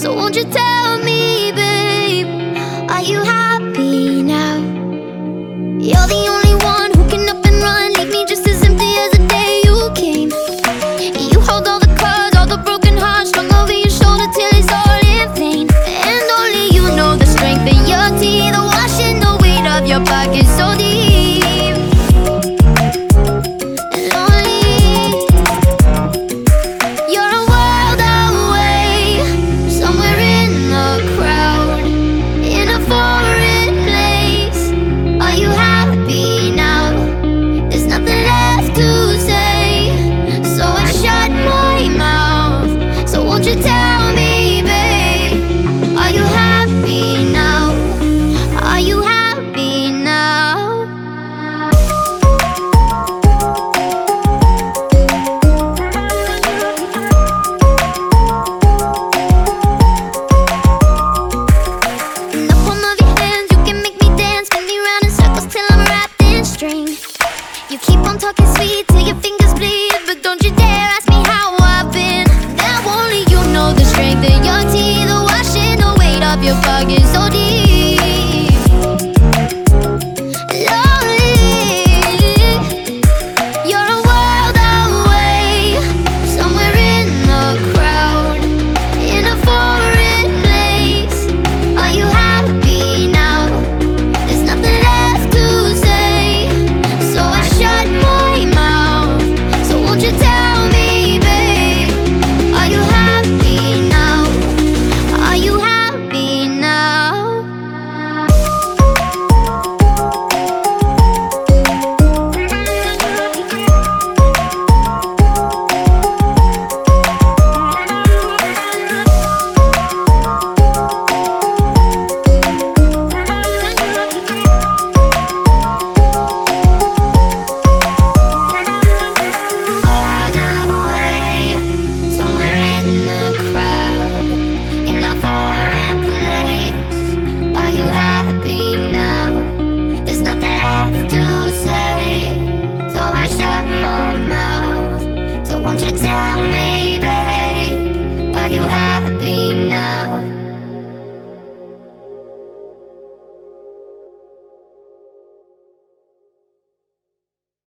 So won't you tell me, babe, are you happy now? You're the only one who can up and run, leave me just as empty as the day you came. You hold all the cards, all the broken hearts, strung over your shoulder till it's all in vain. And only you know the strength in your teeth, the washing the weight of your pockets. So talking sweet till your fingers bleed But don't you dare ask me how I've been Now only you know the strength in your teeth The washing the weight of your baggage. tell me, babe, what you have.